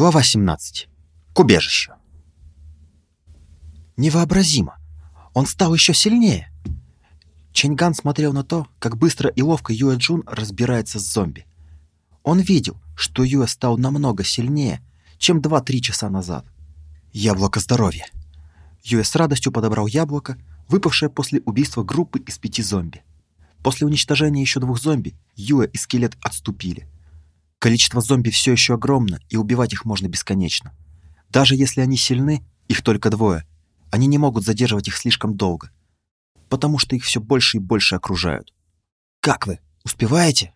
Глава 17. К убежищу. Невообразимо. Он стал еще сильнее. Ченган смотрел на то, как быстро и ловко Юэ Джун разбирается с зомби. Он видел, что Юэ стал намного сильнее, чем 2-3 часа назад. Яблоко здоровья. Юэ с радостью подобрал яблоко, выпавшее после убийства группы из пяти зомби. После уничтожения еще двух зомби Юэ и скелет отступили. Количество зомби все еще огромно, и убивать их можно бесконечно. Даже если они сильны, их только двое, они не могут задерживать их слишком долго, потому что их все больше и больше окружают. «Как вы? Успеваете?»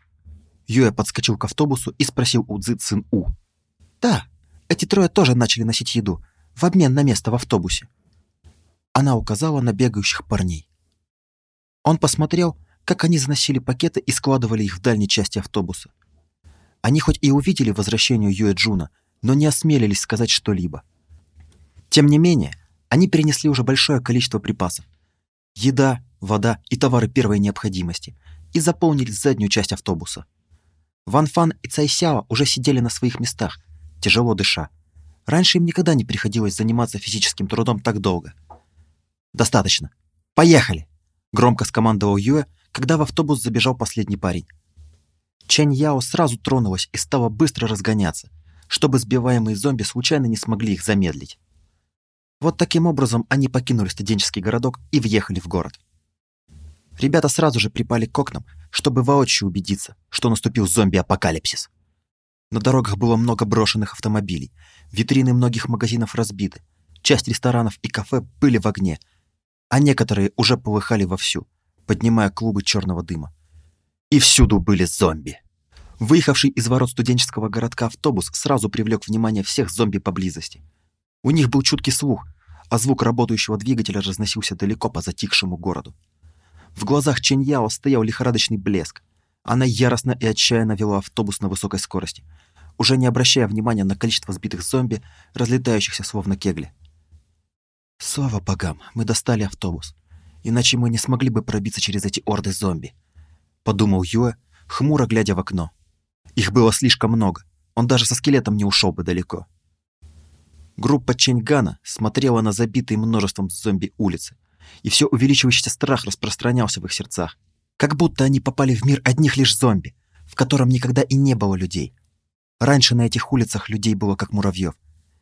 Юэ подскочил к автобусу и спросил у Цзы Цин У. «Да, эти трое тоже начали носить еду, в обмен на место в автобусе». Она указала на бегающих парней. Он посмотрел, как они заносили пакеты и складывали их в дальней части автобуса. Они хоть и увидели возвращение Юэ Джуна, но не осмелились сказать что-либо. Тем не менее, они перенесли уже большое количество припасов. Еда, вода и товары первой необходимости и заполнили заднюю часть автобуса. Ван Фан и Цай Сяо уже сидели на своих местах, тяжело дыша. Раньше им никогда не приходилось заниматься физическим трудом так долго. «Достаточно. Поехали!» Громко скомандовал Юэ, когда в автобус забежал последний парень. Чэнь Яо сразу тронулась и стала быстро разгоняться, чтобы сбиваемые зомби случайно не смогли их замедлить. Вот таким образом они покинули студенческий городок и въехали в город. Ребята сразу же припали к окнам, чтобы воочию убедиться, что наступил зомби-апокалипсис. На дорогах было много брошенных автомобилей, витрины многих магазинов разбиты, часть ресторанов и кафе были в огне, а некоторые уже полыхали вовсю, поднимая клубы черного дыма. И всюду были зомби. Выехавший из ворот студенческого городка автобус сразу привлек внимание всех зомби поблизости. У них был чуткий слух, а звук работающего двигателя разносился далеко по затихшему городу. В глазах Ченьяо стоял лихорадочный блеск. Она яростно и отчаянно вела автобус на высокой скорости, уже не обращая внимания на количество сбитых зомби, разлетающихся словно кегли. Слава богам, мы достали автобус. Иначе мы не смогли бы пробиться через эти орды зомби подумал Юэ, хмуро глядя в окно. Их было слишком много. Он даже со скелетом не ушел бы далеко. Группа Ченьгана смотрела на забитые множеством зомби улицы, и все увеличивающийся страх распространялся в их сердцах, как будто они попали в мир одних лишь зомби, в котором никогда и не было людей. Раньше на этих улицах людей было как муравьев,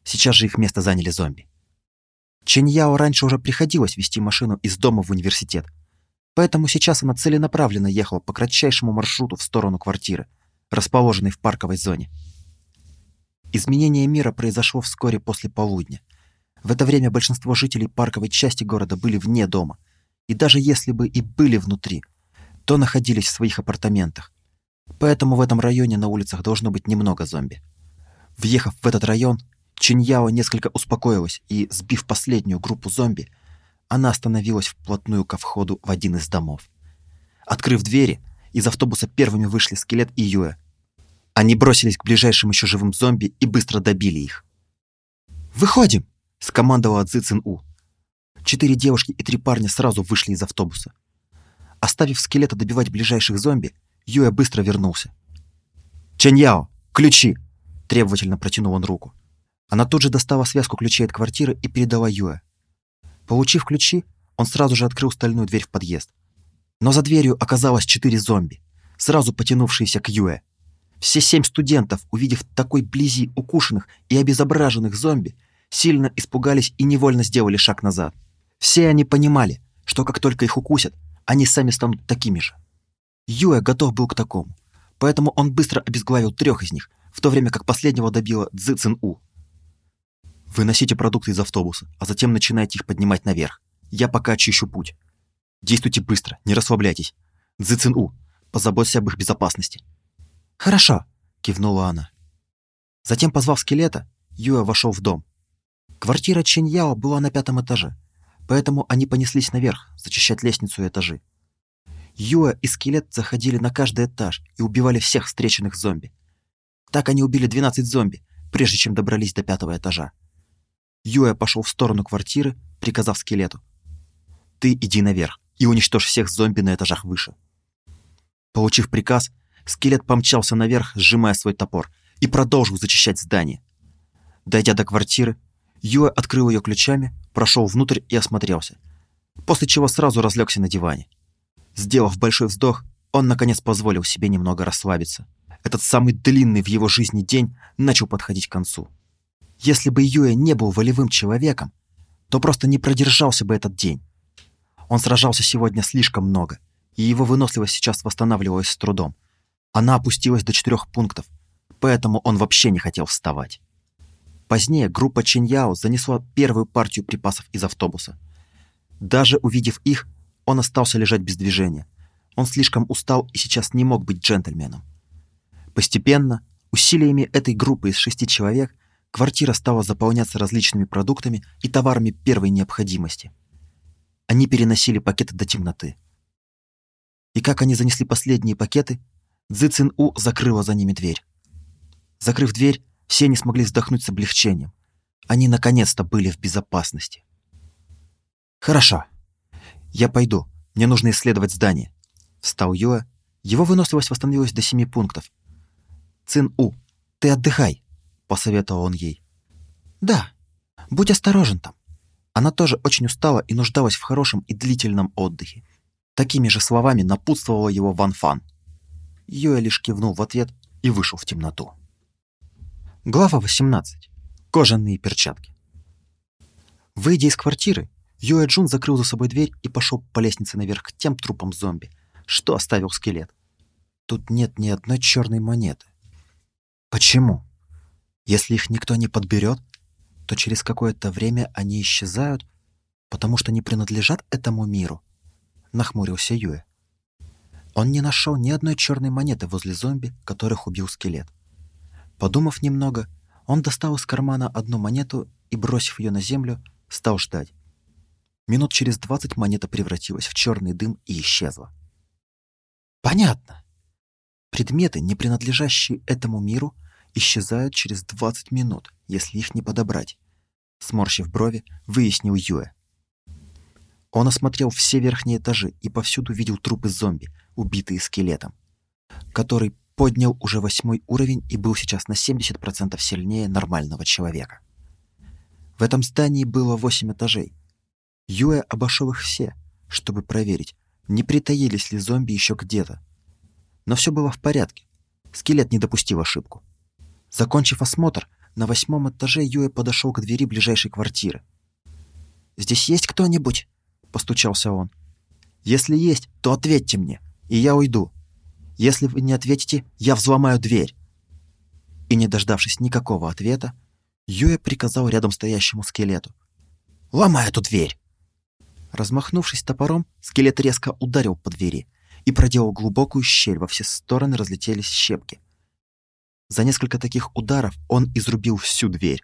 сейчас же их место заняли зомби. Ченьяо раньше уже приходилось вести машину из дома в университет, Поэтому сейчас она целенаправленно ехала по кратчайшему маршруту в сторону квартиры, расположенной в парковой зоне. Изменение мира произошло вскоре после полудня. В это время большинство жителей парковой части города были вне дома, и даже если бы и были внутри, то находились в своих апартаментах. Поэтому в этом районе на улицах должно быть немного зомби. Въехав в этот район, Чиньяо несколько успокоилась и, сбив последнюю группу зомби, она остановилась вплотную ко входу в один из домов. Открыв двери, из автобуса первыми вышли скелет и Юэ. Они бросились к ближайшим еще живым зомби и быстро добили их. «Выходим!» — скомандовала Цзи Цин У. Четыре девушки и три парня сразу вышли из автобуса. Оставив скелета добивать ближайших зомби, Юэ быстро вернулся. «Чэньяо, ключи!» — требовательно протянул он руку. Она тут же достала связку ключей от квартиры и передала Юэ. Получив ключи, он сразу же открыл стальную дверь в подъезд. Но за дверью оказалось четыре зомби, сразу потянувшиеся к Юэ. Все семь студентов, увидев такой близи укушенных и обезображенных зомби, сильно испугались и невольно сделали шаг назад. Все они понимали, что как только их укусят, они сами станут такими же. Юэ готов был к такому, поэтому он быстро обезглавил трех из них, в то время как последнего добила Цзы Цин У. Выносите продукты из автобуса, а затем начинайте их поднимать наверх. Я пока очищу путь. Действуйте быстро, не расслабляйтесь. Цзы У, позаботься об их безопасности. Хорошо, кивнула она. Затем, позвав скелета, Юэ вошел в дом. Квартира Чиньяо была на пятом этаже, поэтому они понеслись наверх, зачищать лестницу и этажи. Юэ и скелет заходили на каждый этаж и убивали всех встреченных зомби. Так они убили 12 зомби, прежде чем добрались до пятого этажа. Юэ пошел в сторону квартиры, приказав скелету. «Ты иди наверх и уничтожь всех зомби на этажах выше». Получив приказ, скелет помчался наверх, сжимая свой топор, и продолжил зачищать здание. Дойдя до квартиры, Юэ открыл ее ключами, прошел внутрь и осмотрелся, после чего сразу разлегся на диване. Сделав большой вздох, он наконец позволил себе немного расслабиться. Этот самый длинный в его жизни день начал подходить к концу. Если бы Юэ не был волевым человеком, то просто не продержался бы этот день. Он сражался сегодня слишком много, и его выносливость сейчас восстанавливалась с трудом. Она опустилась до четырех пунктов, поэтому он вообще не хотел вставать. Позднее группа Чиньяо занесла первую партию припасов из автобуса. Даже увидев их, он остался лежать без движения. Он слишком устал и сейчас не мог быть джентльменом. Постепенно, усилиями этой группы из шести человек, квартира стала заполняться различными продуктами и товарами первой необходимости. Они переносили пакеты до темноты. И как они занесли последние пакеты, Цзы Цин У закрыла за ними дверь. Закрыв дверь, все не смогли вздохнуть с облегчением. Они наконец-то были в безопасности. «Хорошо. Я пойду. Мне нужно исследовать здание». Встал Юэ. Его выносливость восстановилась до семи пунктов. «Цин-У, ты отдыхай», — посоветовал он ей. «Да, будь осторожен там». Она тоже очень устала и нуждалась в хорошем и длительном отдыхе. Такими же словами напутствовала его Ван Фан. Юэ лишь кивнул в ответ и вышел в темноту. Глава 18. Кожаные перчатки. Выйдя из квартиры, Юэ Джун закрыл за собой дверь и пошел по лестнице наверх к тем трупам зомби, что оставил скелет. Тут нет ни одной черной монеты. Почему? Если их никто не подберет, то через какое-то время они исчезают, потому что не принадлежат этому миру, нахмурился Юэ. Он не нашел ни одной черной монеты возле зомби, которых убил скелет. Подумав немного, он достал из кармана одну монету и, бросив ее на землю, стал ждать. Минут через двадцать монета превратилась в черный дым и исчезла. Понятно. Предметы, не принадлежащие этому миру, исчезают через 20 минут, если их не подобрать. Сморщив брови, выяснил Юэ. Он осмотрел все верхние этажи и повсюду видел трупы зомби, убитые скелетом, который поднял уже восьмой уровень и был сейчас на 70% сильнее нормального человека. В этом здании было восемь этажей. Юэ обошел их все, чтобы проверить, не притаились ли зомби еще где-то. Но все было в порядке. Скелет не допустил ошибку. Закончив осмотр, на восьмом этаже Юэ подошел к двери ближайшей квартиры. «Здесь есть кто-нибудь?» — постучался он. «Если есть, то ответьте мне, и я уйду. Если вы не ответите, я взломаю дверь». И не дождавшись никакого ответа, Юэ приказал рядом стоящему скелету. «Ломай эту дверь!» Размахнувшись топором, скелет резко ударил по двери и проделал глубокую щель, во все стороны разлетелись щепки. За несколько таких ударов он изрубил всю дверь.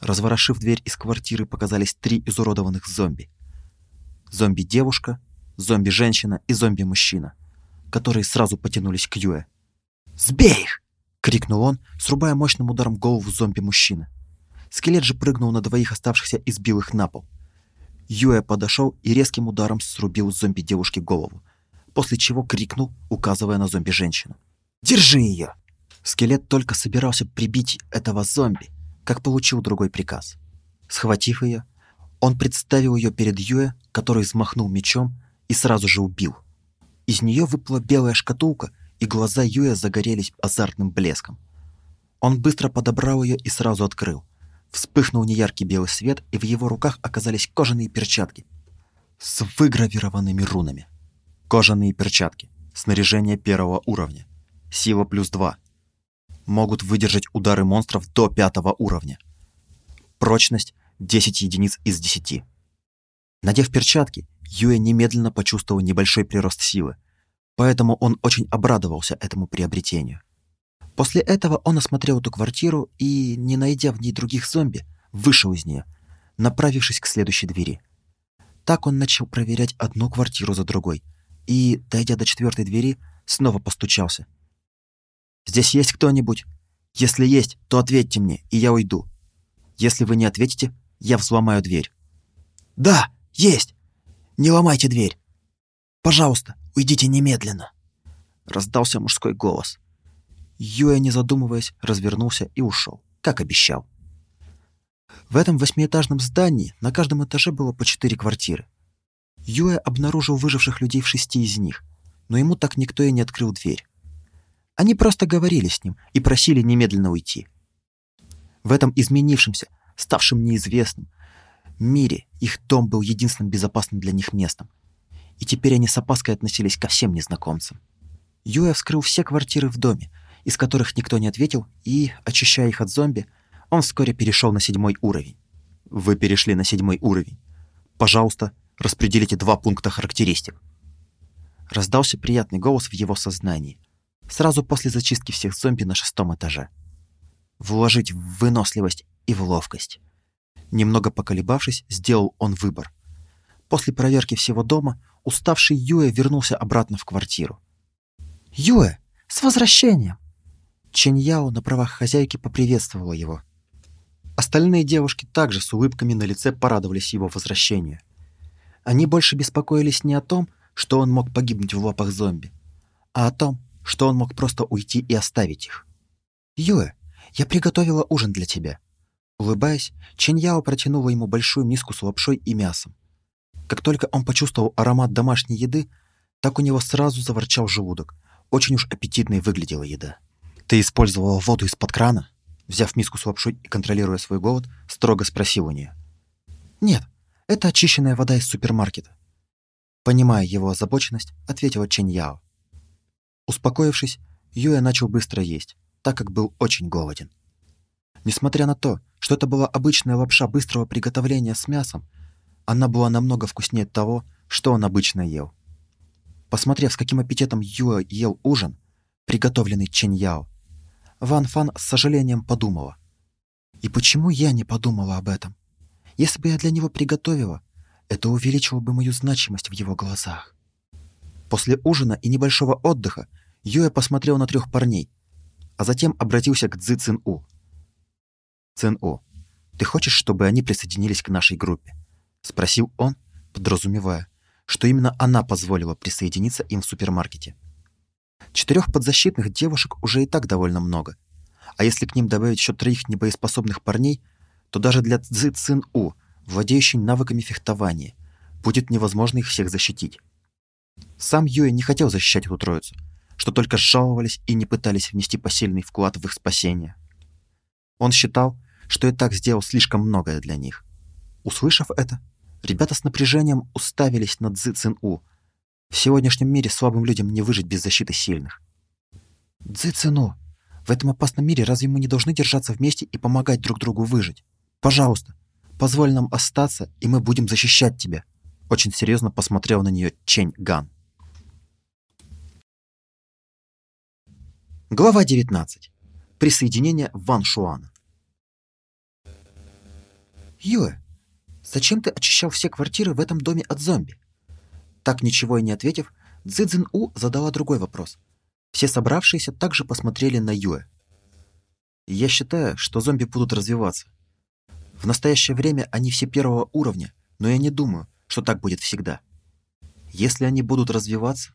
Разворошив дверь из квартиры, показались три изуродованных зомби. Зомби-девушка, зомби-женщина и зомби-мужчина которые сразу потянулись к Юэ. «Сбей их!» — крикнул он, срубая мощным ударом голову зомби-мужчины. Скелет же прыгнул на двоих оставшихся и сбил их на пол. Юэ подошел и резким ударом срубил зомби-девушке голову, после чего крикнул, указывая на зомби-женщину. «Держи ее!» Скелет только собирался прибить этого зомби, как получил другой приказ. Схватив ее, он представил ее перед Юэ, который взмахнул мечом и сразу же убил. Из нее выпала белая шкатулка, и глаза Юя загорелись азартным блеском. Он быстро подобрал ее и сразу открыл. Вспыхнул неяркий белый свет, и в его руках оказались кожаные перчатки с выгравированными рунами. Кожаные перчатки. Снаряжение первого уровня. Сила плюс 2. Могут выдержать удары монстров до пятого уровня. Прочность 10 единиц из 10. Надев перчатки, Юэ немедленно почувствовал небольшой прирост силы, поэтому он очень обрадовался этому приобретению. После этого он осмотрел эту квартиру и, не найдя в ней других зомби, вышел из нее, направившись к следующей двери. Так он начал проверять одну квартиру за другой и, дойдя до четвертой двери, снова постучался. «Здесь есть кто-нибудь? Если есть, то ответьте мне, и я уйду. Если вы не ответите, я взломаю дверь». «Да, есть! Не ломайте дверь! Пожалуйста, уйдите немедленно!» Раздался мужской голос. Юя, не задумываясь, развернулся и ушел, как обещал. В этом восьмиэтажном здании на каждом этаже было по четыре квартиры. Юэ обнаружил выживших людей в шести из них, но ему так никто и не открыл дверь. Они просто говорили с ним и просили немедленно уйти. В этом изменившемся, ставшем неизвестным, мире их дом был единственным безопасным для них местом. И теперь они с опаской относились ко всем незнакомцам. Юэ вскрыл все квартиры в доме, из которых никто не ответил, и, очищая их от зомби, он вскоре перешел на седьмой уровень. Вы перешли на седьмой уровень. Пожалуйста, распределите два пункта характеристик. Раздался приятный голос в его сознании, сразу после зачистки всех зомби на шестом этаже. Вложить в выносливость и в ловкость. Немного поколебавшись, сделал он выбор. После проверки всего дома уставший Юэ вернулся обратно в квартиру. «Юэ, с возвращением!» Чэнь Яо на правах хозяйки поприветствовала его. Остальные девушки также с улыбками на лице порадовались его возвращению. Они больше беспокоились не о том, что он мог погибнуть в лапах зомби, а о том, что он мог просто уйти и оставить их. «Юэ, я приготовила ужин для тебя». Улыбаясь, Чэнь Яо протянула ему большую миску с лапшой и мясом. Как только он почувствовал аромат домашней еды, так у него сразу заворчал желудок. Очень уж аппетитной выглядела еда. «Ты использовала воду из-под крана?» Взяв миску с лапшой и контролируя свой голод, строго спросил у нее. «Нет, это очищенная вода из супермаркета». Понимая его озабоченность, ответила Чэнь Яо. Успокоившись, Юэ начал быстро есть, так как был очень голоден. Несмотря на то, что это была обычная лапша быстрого приготовления с мясом, она была намного вкуснее того, что он обычно ел. Посмотрев, с каким аппетитом Юэ ел ужин, приготовленный Чэнь Яо, Ван Фан с сожалением подумала. И почему я не подумала об этом? Если бы я для него приготовила, это увеличило бы мою значимость в его глазах. После ужина и небольшого отдыха Юэ посмотрел на трех парней, а затем обратился к Цзы Цин У. «Цин У, ты хочешь, чтобы они присоединились к нашей группе?» — спросил он, подразумевая, что именно она позволила присоединиться им в супермаркете. Четырех подзащитных девушек уже и так довольно много. А если к ним добавить еще троих небоеспособных парней, то даже для Цзы Цин У, владеющей навыками фехтования, будет невозможно их всех защитить. Сам Юэ не хотел защищать эту троицу, что только жаловались и не пытались внести посильный вклад в их спасение. Он считал, что и так сделал слишком многое для них. Услышав это, ребята с напряжением уставились на Цзы Цин У, в сегодняшнем мире слабым людям не выжить без защиты сильных. Цзэцэно, в этом опасном мире разве мы не должны держаться вместе и помогать друг другу выжить? Пожалуйста, позволь нам остаться, и мы будем защищать тебя. Очень серьезно посмотрел на нее Чень Ган. Глава 19. Присоединение Ван Шуана. Юэ, зачем ты очищал все квартиры в этом доме от зомби? Так ничего и не ответив, Цзэцзин У задала другой вопрос. Все собравшиеся также посмотрели на Юэ. «Я считаю, что зомби будут развиваться. В настоящее время они все первого уровня, но я не думаю, что так будет всегда. Если они будут развиваться,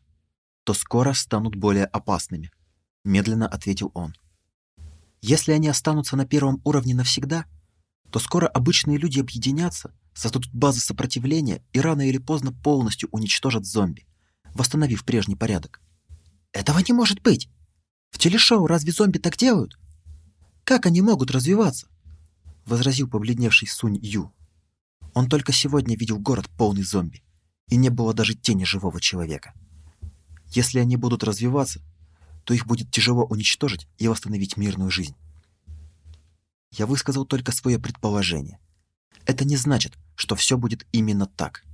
то скоро станут более опасными», — медленно ответил он. «Если они останутся на первом уровне навсегда, то скоро обычные люди объединятся создадут базы сопротивления и рано или поздно полностью уничтожат зомби, восстановив прежний порядок. Этого не может быть! В телешоу разве зомби так делают? Как они могут развиваться? Возразил побледневший Сунь Ю. Он только сегодня видел город полный зомби, и не было даже тени живого человека. Если они будут развиваться, то их будет тяжело уничтожить и восстановить мирную жизнь. Я высказал только свое предположение. Это не значит, что все будет именно так.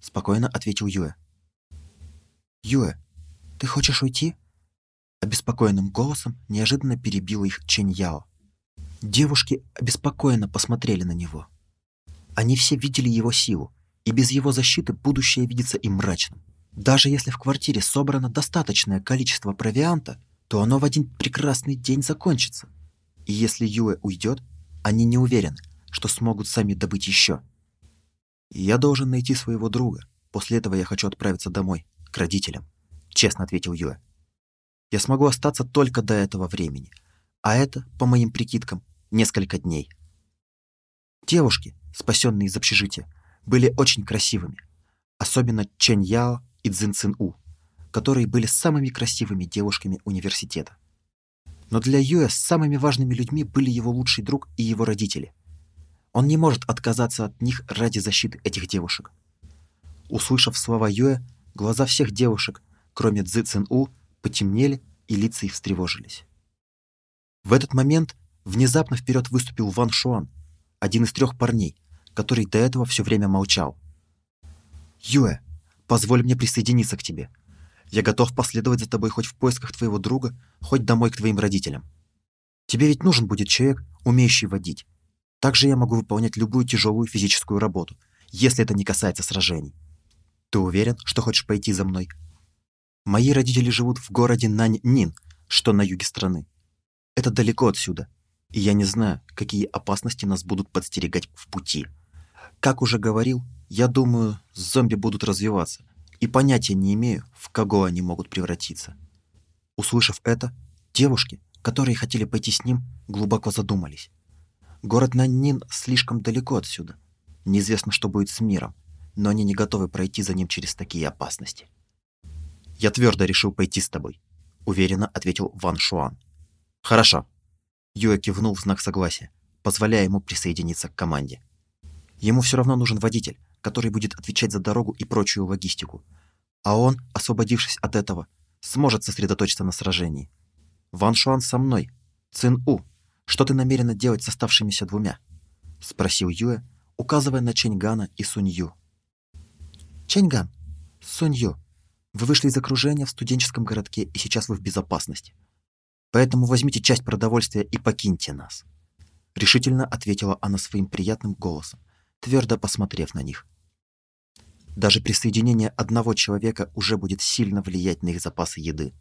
Спокойно ответил Юэ. Юэ, ты хочешь уйти? Обеспокоенным голосом неожиданно перебила их Чэнь Яо. Девушки обеспокоенно посмотрели на него. Они все видели его силу, и без его защиты будущее видится им мрачным. Даже если в квартире собрано достаточное количество провианта, то оно в один прекрасный день закончится. И если Юэ уйдет, они не уверены, что смогут сами добыть еще. Я должен найти своего друга. После этого я хочу отправиться домой, к родителям, честно ответил Юэ. Я смогу остаться только до этого времени, а это, по моим прикидкам, несколько дней. Девушки, спасенные из общежития, были очень красивыми, особенно Чэнь Яо и Цзин Цин У, которые были самыми красивыми девушками университета. Но для Юэ самыми важными людьми были его лучший друг и его родители. Он не может отказаться от них ради защиты этих девушек. Услышав слова Юэ, глаза всех девушек, кроме Цзы Цин У, потемнели и лица их встревожились. В этот момент внезапно вперед выступил Ван Шуан, один из трех парней, который до этого все время молчал. «Юэ, позволь мне присоединиться к тебе. Я готов последовать за тобой хоть в поисках твоего друга, хоть домой к твоим родителям. Тебе ведь нужен будет человек, умеющий водить. Также я могу выполнять любую тяжелую физическую работу, если это не касается сражений. Ты уверен, что хочешь пойти за мной? Мои родители живут в городе Нань-Нин, что на юге страны. Это далеко отсюда, и я не знаю, какие опасности нас будут подстерегать в пути. Как уже говорил, я думаю, зомби будут развиваться, и понятия не имею, в кого они могут превратиться. Услышав это, девушки, которые хотели пойти с ним, глубоко задумались. Город Наннин слишком далеко отсюда. Неизвестно, что будет с миром, но они не готовы пройти за ним через такие опасности. «Я твердо решил пойти с тобой», — уверенно ответил Ван Шуан. «Хорошо». Юэ кивнул в знак согласия, позволяя ему присоединиться к команде. Ему все равно нужен водитель, который будет отвечать за дорогу и прочую логистику. А он, освободившись от этого, сможет сосредоточиться на сражении. «Ван Шуан со мной. Цин У, что ты намерена делать с оставшимися двумя?» — спросил Юэ, указывая на Чэньгана и Сунью. «Чэньган, Сунью, вы вышли из окружения в студенческом городке, и сейчас вы в безопасности. Поэтому возьмите часть продовольствия и покиньте нас. Решительно ответила она своим приятным голосом, твердо посмотрев на них. Даже присоединение одного человека уже будет сильно влиять на их запасы еды.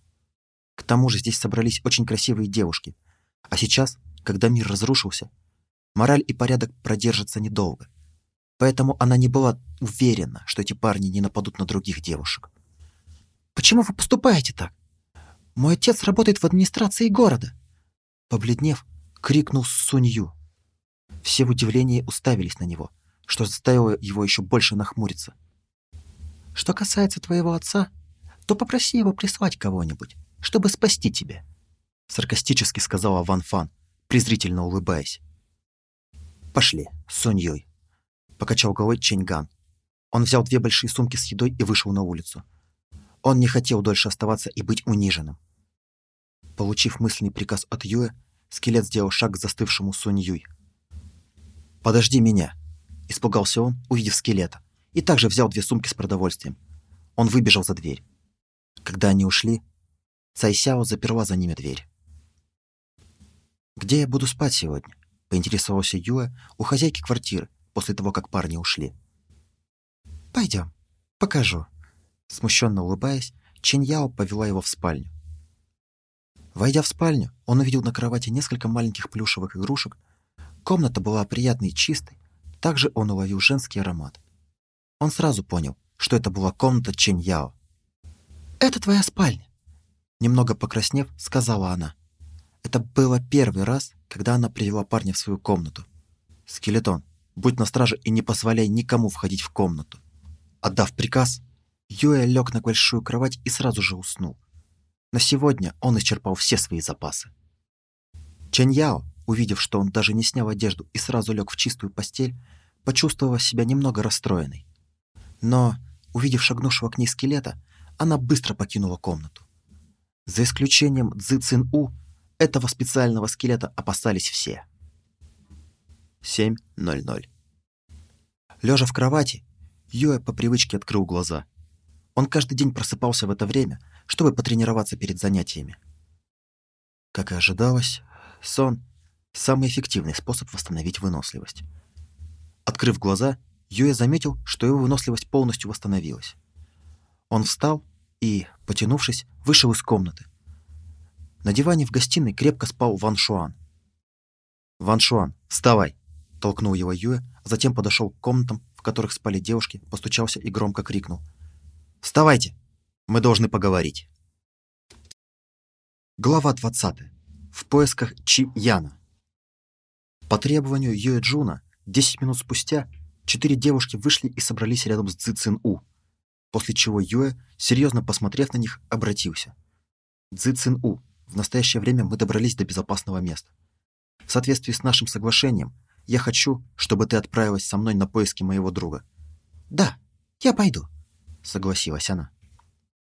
К тому же здесь собрались очень красивые девушки. А сейчас, когда мир разрушился, мораль и порядок продержатся недолго. Поэтому она не была уверена, что эти парни не нападут на других девушек. «Почему вы поступаете так? Мой отец работает в администрации города!» Побледнев, крикнул Сунью. Все в удивлении уставились на него, что заставило его еще больше нахмуриться. «Что касается твоего отца, то попроси его прислать кого-нибудь, чтобы спасти тебя», саркастически сказала Ван Фан, презрительно улыбаясь. «Пошли, Суньёй», — покачал головой Чэньган. Он взял две большие сумки с едой и вышел на улицу. Он не хотел дольше оставаться и быть униженным. Получив мысленный приказ от Юэ, скелет сделал шаг к застывшему Сунь Юй. «Подожди меня!» – испугался он, увидев скелета, и также взял две сумки с продовольствием. Он выбежал за дверь. Когда они ушли, Цай Сяо заперла за ними дверь. «Где я буду спать сегодня?» – поинтересовался Юэ у хозяйки квартиры после того, как парни ушли. «Пойдем, покажу», Смущенно улыбаясь, Чэнь Яо повела его в спальню. Войдя в спальню, он увидел на кровати несколько маленьких плюшевых игрушек. Комната была приятной и чистой. Также он уловил женский аромат. Он сразу понял, что это была комната Чэнь Яо. «Это твоя спальня», — немного покраснев, сказала она. Это было первый раз, когда она привела парня в свою комнату. «Скелетон, будь на страже и не позволяй никому входить в комнату». Отдав приказ, Юэ лег на большую кровать и сразу же уснул. На сегодня он исчерпал все свои запасы. Чэнь Яо, увидев, что он даже не снял одежду и сразу лег в чистую постель, почувствовала себя немного расстроенной. Но, увидев шагнувшего к ней скелета, она быстро покинула комнату. За исключением Цзы Цин У, этого специального скелета опасались все. 7.00 Лежа в кровати, Юэ по привычке открыл глаза. Он каждый день просыпался в это время, чтобы потренироваться перед занятиями. Как и ожидалось, сон – самый эффективный способ восстановить выносливость. Открыв глаза, Юэ заметил, что его выносливость полностью восстановилась. Он встал и, потянувшись, вышел из комнаты. На диване в гостиной крепко спал Ван Шуан. «Ван Шуан, вставай!» – толкнул его Юэ, затем подошел к комнатам, в которых спали девушки, постучался и громко крикнул – Вставайте, мы должны поговорить. Глава 20. В поисках Чи Яна. По требованию Юэ Джуна, Десять минут спустя четыре девушки вышли и собрались рядом с Цзи Цин У, после чего Юэ, серьезно посмотрев на них, обратился. «Цзи Цин У, в настоящее время мы добрались до безопасного места. В соответствии с нашим соглашением, я хочу, чтобы ты отправилась со мной на поиски моего друга». «Да, я пойду», — согласилась она.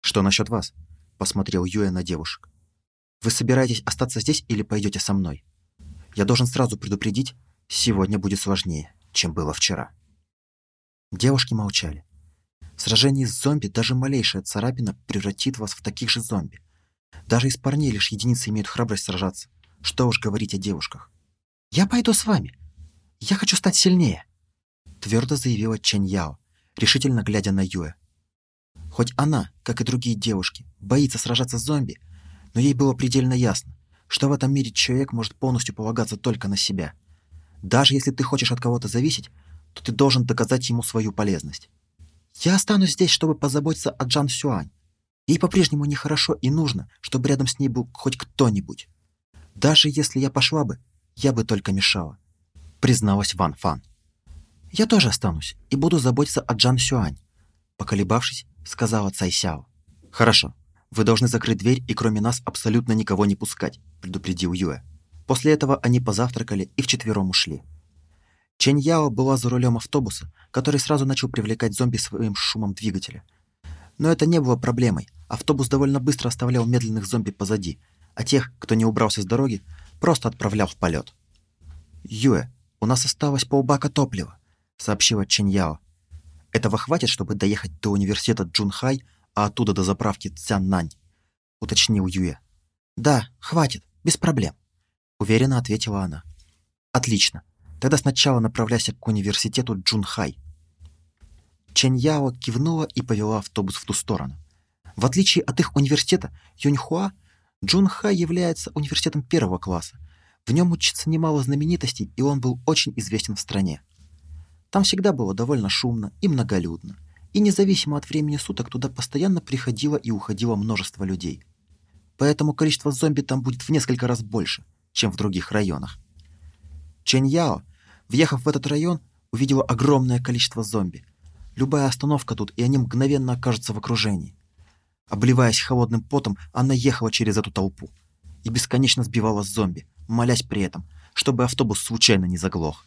«Что насчет вас?» — посмотрел Юэ на девушек. «Вы собираетесь остаться здесь или пойдете со мной? Я должен сразу предупредить, сегодня будет сложнее, чем было вчера». Девушки молчали. В сражении с зомби даже малейшая царапина превратит вас в таких же зомби. Даже из парней лишь единицы имеют храбрость сражаться. Что уж говорить о девушках. «Я пойду с вами. Я хочу стать сильнее», — твердо заявила Чэнь Яо, решительно глядя на Юэ. Хоть она, как и другие девушки, боится сражаться с зомби, но ей было предельно ясно, что в этом мире человек может полностью полагаться только на себя. Даже если ты хочешь от кого-то зависеть, то ты должен доказать ему свою полезность. Я останусь здесь, чтобы позаботиться о Джан Сюань. Ей по-прежнему нехорошо и нужно, чтобы рядом с ней был хоть кто-нибудь. Даже если я пошла бы, я бы только мешала», — призналась Ван Фан. «Я тоже останусь и буду заботиться о Джан Сюань», — поколебавшись, сказала Цай Сяо. «Хорошо. Вы должны закрыть дверь и кроме нас абсолютно никого не пускать», — предупредил Юэ. После этого они позавтракали и вчетвером ушли. Чэнь Яо была за рулем автобуса, который сразу начал привлекать зомби своим шумом двигателя. Но это не было проблемой. Автобус довольно быстро оставлял медленных зомби позади, а тех, кто не убрался с дороги, просто отправлял в полет. «Юэ, у нас осталось полбака топлива», — сообщила Чэнь Яо. «Этого хватит, чтобы доехать до университета Джунхай, а оттуда до заправки Цяннань», — уточнил Юэ. «Да, хватит, без проблем», — уверенно ответила она. «Отлично. Тогда сначала направляйся к университету Джунхай». Чэнь Яо кивнула и повела автобус в ту сторону. В отличие от их университета Юньхуа, Джунхай является университетом первого класса. В нем учится немало знаменитостей, и он был очень известен в стране. Там всегда было довольно шумно и многолюдно, и независимо от времени суток туда постоянно приходило и уходило множество людей. Поэтому количество зомби там будет в несколько раз больше, чем в других районах. Чэнь Яо, въехав в этот район, увидела огромное количество зомби. Любая остановка тут, и они мгновенно окажутся в окружении. Обливаясь холодным потом, она ехала через эту толпу и бесконечно сбивала зомби, молясь при этом, чтобы автобус случайно не заглох.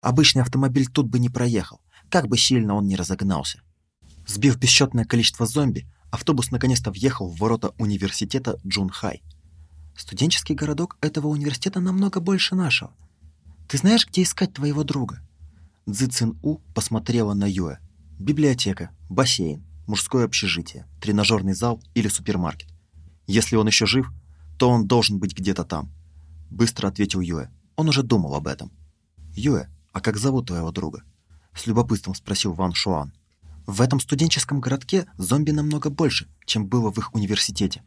Обычный автомобиль тут бы не проехал, как бы сильно он ни разогнался. Сбив бесчетное количество зомби, автобус наконец-то въехал в ворота университета Джунхай. Студенческий городок этого университета намного больше нашего. Ты знаешь, где искать твоего друга?» Цзи Цин У посмотрела на Юэ. «Библиотека, бассейн, мужское общежитие, тренажерный зал или супермаркет. Если он еще жив, то он должен быть где-то там», — быстро ответил Юэ. Он уже думал об этом. «Юэ, а как зовут твоего друга?» — с любопытством спросил Ван Шуан. «В этом студенческом городке зомби намного больше, чем было в их университете.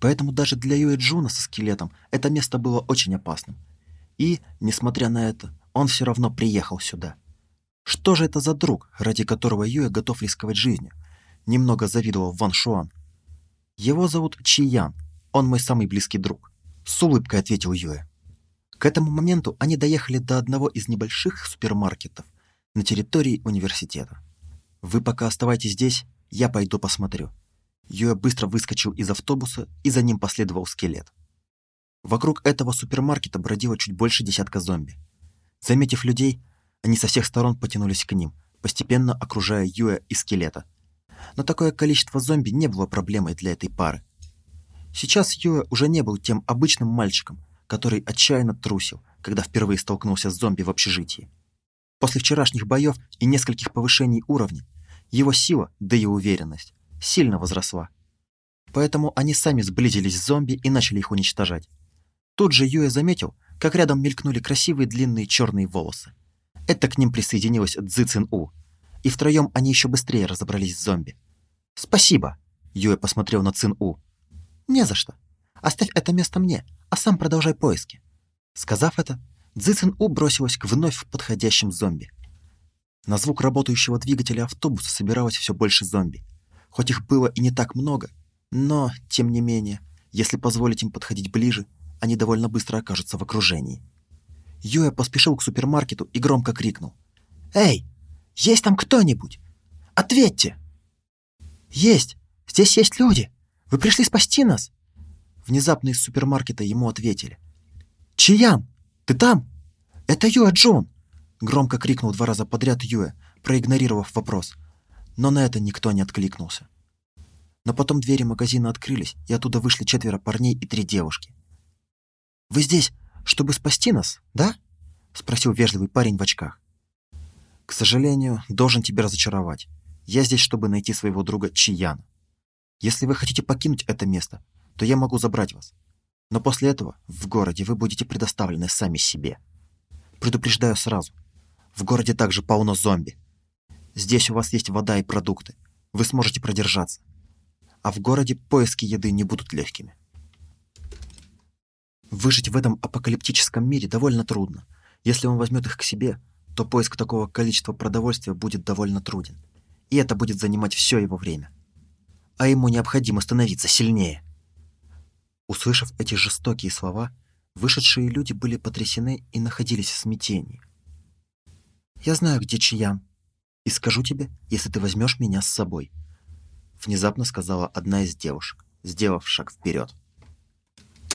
Поэтому даже для Юэ Джуна со скелетом это место было очень опасным. И, несмотря на это, он все равно приехал сюда. Что же это за друг, ради которого Юэ готов рисковать жизнью? Немного завидовал Ван Шуан. Его зовут Чи Ян. Он мой самый близкий друг. С улыбкой ответил Юэ. К этому моменту они доехали до одного из небольших супермаркетов на территории университета. Вы пока оставайтесь здесь, я пойду посмотрю. Юэ быстро выскочил из автобуса, и за ним последовал скелет. Вокруг этого супермаркета бродило чуть больше десятка зомби. Заметив людей, они со всех сторон потянулись к ним, постепенно окружая Юэ и скелета. Но такое количество зомби не было проблемой для этой пары. Сейчас Юэ уже не был тем обычным мальчиком, который отчаянно трусил, когда впервые столкнулся с зомби в общежитии. После вчерашних боев и нескольких повышений уровня, его сила, да и уверенность, сильно возросла. Поэтому они сами сблизились с зомби и начали их уничтожать. Тут же Юэ заметил, как рядом мелькнули красивые длинные черные волосы. Это к ним присоединилась Цзи Цин У. И втроем они еще быстрее разобрались с зомби. «Спасибо!» — Юэ посмотрел на Цин У. «Не за что. Оставь это место мне, а сам продолжай поиски». Сказав это, Цзи Цин У бросилась к вновь подходящим зомби. На звук работающего двигателя автобуса собиралось все больше зомби. Хоть их было и не так много, но, тем не менее, если позволить им подходить ближе, они довольно быстро окажутся в окружении. Юэ поспешил к супермаркету и громко крикнул. «Эй, есть там кто-нибудь? Ответьте!» «Есть! Здесь есть люди! Вы пришли спасти нас!» Внезапно из супермаркета ему ответили. «Чиян, ты там? Это Юэ Джун!» Громко крикнул два раза подряд Юэ, проигнорировав вопрос. Но на это никто не откликнулся. Но потом двери магазина открылись, и оттуда вышли четверо парней и три девушки. «Вы здесь, чтобы спасти нас, да?» — спросил вежливый парень в очках. «К сожалению, должен тебя разочаровать. Я здесь, чтобы найти своего друга Чияна. Если вы хотите покинуть это место, то я могу забрать вас. Но после этого в городе вы будете предоставлены сами себе. Предупреждаю сразу. В городе также полно зомби. Здесь у вас есть вода и продукты. Вы сможете продержаться. А в городе поиски еды не будут легкими. Выжить в этом апокалиптическом мире довольно трудно. Если он возьмет их к себе, то поиск такого количества продовольствия будет довольно труден. И это будет занимать все его время. А ему необходимо становиться сильнее. Услышав эти жестокие слова, вышедшие люди были потрясены и находились в смятении. «Я знаю, где Чиян, и скажу тебе, если ты возьмешь меня с собой», внезапно сказала одна из девушек, сделав шаг вперед.